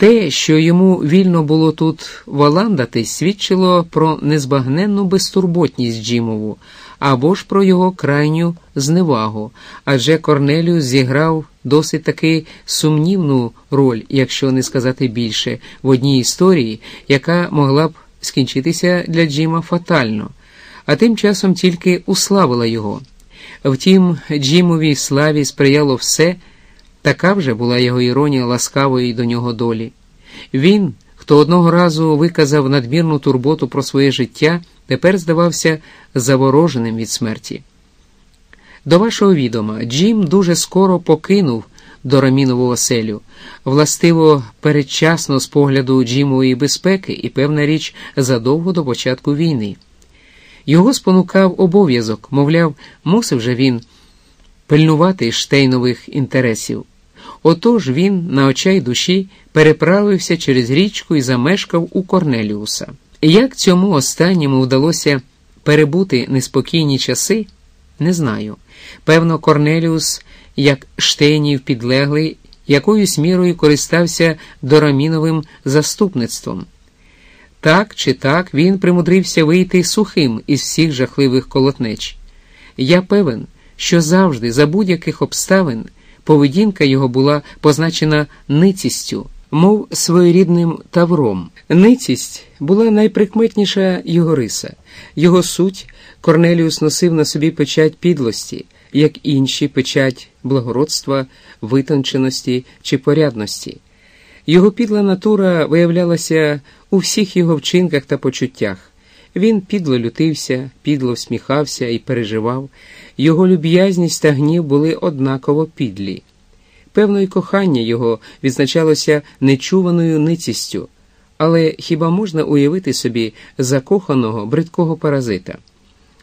Те, що йому вільно було тут валандатись, свідчило про незбагненну безтурботність Джимову або ж про його крайню зневагу, адже Корнеліус зіграв досить таки сумнівну роль, якщо не сказати більше, в одній історії, яка могла б скінчитися для Джима фатально, а тим часом тільки уславила його. Втім, Джимовій славі сприяло все. Така вже була його іронія ласкавої до нього долі. Він, хто одного разу виказав надмірну турботу про своє життя, тепер здавався завороженим від смерті. До вашого відома, Джим дуже скоро покинув Дорамінову оселю, властиво передчасно з погляду Джимової безпеки і, певна річ, задовго до початку війни. Його спонукав обов'язок, мовляв, мусив же він пильнувати штейнових інтересів. Отож він, на очай душі, переправився через річку і замешкав у Корнеліуса. Як цьому останньому вдалося перебути неспокійні часи, не знаю. Певно, Корнеліус, як Штейнів підлеглий, якоюсь мірою користався дораміновим заступництвом. Так чи так він примудрився вийти сухим із всіх жахливих колотнеч. Я певен, що завжди, за будь-яких обставин, поведінка його була позначена ницістю, мов своєрідним тавром. Ницість була найприкметніша його риса. Його суть Корнеліус носив на собі печать підлості, як інші печать благородства, витонченості чи порядності. Його підла натура виявлялася у всіх його вчинках та почуттях. Він підло лютився, підло всміхався і переживав, його люб'язність та гнів були однаково підлі. Певно, й кохання його відзначалося нечуваною ницістю, але хіба можна уявити собі закоханого бридкого паразита?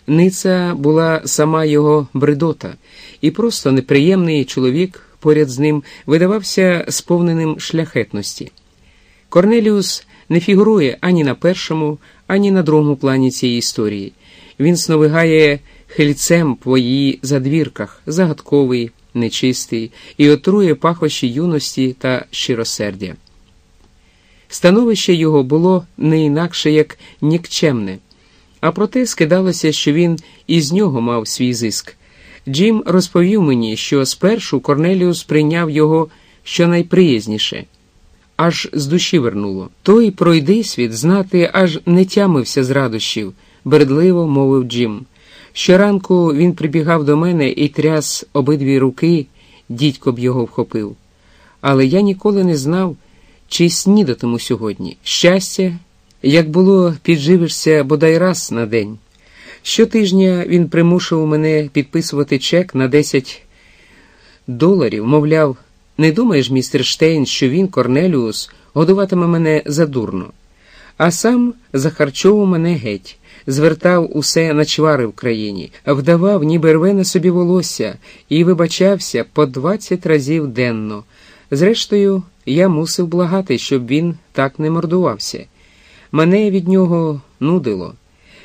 Ниця була сама його бредота, і просто неприємний чоловік поряд з ним видавався сповненим шляхетності. Корнеліус не фігурує ані на першому, ані на другому плані цієї історії. Він сновигає хильцем по її задвірках, загадковий, нечистий і отрує пахощі юності та щиросердя. Становище його було не інакше як нікчемне, а проте скидалося, що він із нього мав свій зиск. Джим розповів мені, що спершу Корнеліус прийняв його щонайприязніше, аж з душі вернуло. Той пройди світ знати, аж не тямився з радощів, бредливо мовив Джим. Щоранку він прибігав до мене і тряс обидві руки, дідько б його вхопив. Але я ніколи не знав, чи снідатиму сьогодні. Щастя, як було, підживишся бодай раз на день. Щотижня він примушував мене підписувати чек на 10 доларів, мовляв, не думаєш, містер Штейн, що він, Корнеліус, годуватиме мене задурно, а сам захарчовував мене геть, звертав усе на чвари в країні, вдавав, ніби рве на собі волосся, і вибачався по 20 разів денно. Зрештою, я мусив благати, щоб він так не мордувався. Мене від нього нудило.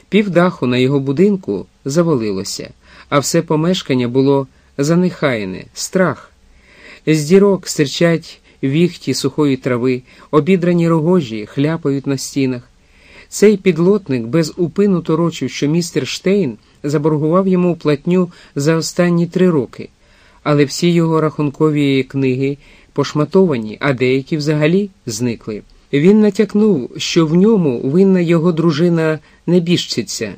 Півдаху на його будинку завалилося, а все помешкання було занехайне, страх. З дірок стирчать віхті сухої трави, обідрані рогожі хляпають на стінах. Цей підлотник без упину торочив, що містер Штейн заборгував йому платню за останні три роки, але всі його рахункові книги пошматовані, а деякі взагалі зникли. Він натякнув, що в ньому винна його дружина небіжчиця,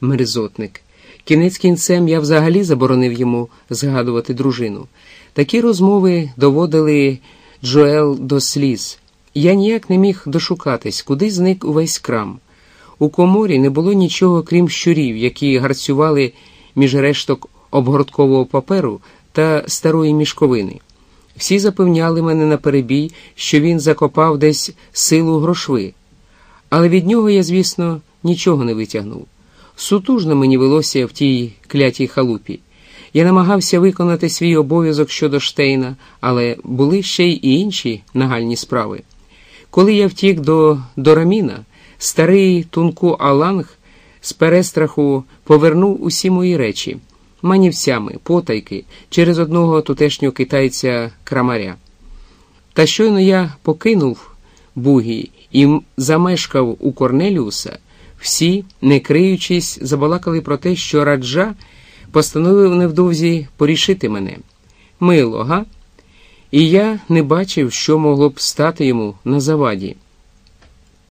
мерзотник. Кінець кінцем я взагалі заборонив йому згадувати дружину. Такі розмови доводили Джоел до сліз. Я ніяк не міг дошукатись, куди зник увесь крам. У коморі не було нічого, крім щурів, які гарцювали між решток обгорткового паперу та старої мішковини. Всі запевняли мене на перебій, що він закопав десь силу грошви. Але від нього я, звісно, нічого не витягнув. Сутужно мені велося в тій клятій халупі. Я намагався виконати свій обов'язок щодо Штейна, але були ще й інші нагальні справи. Коли я втік до Дораміна, старий тунку Аланг з перестраху повернув усі мої речі манівцями, потайки, через одного тутешнього китайця крамаря. Та щойно я покинув бугі і замешкав у Корнеліуса, всі, не криючись, забалакали про те, що раджа постановив невдовзі порішити мене. Мило, га? І я не бачив, що могло б стати йому на заваді.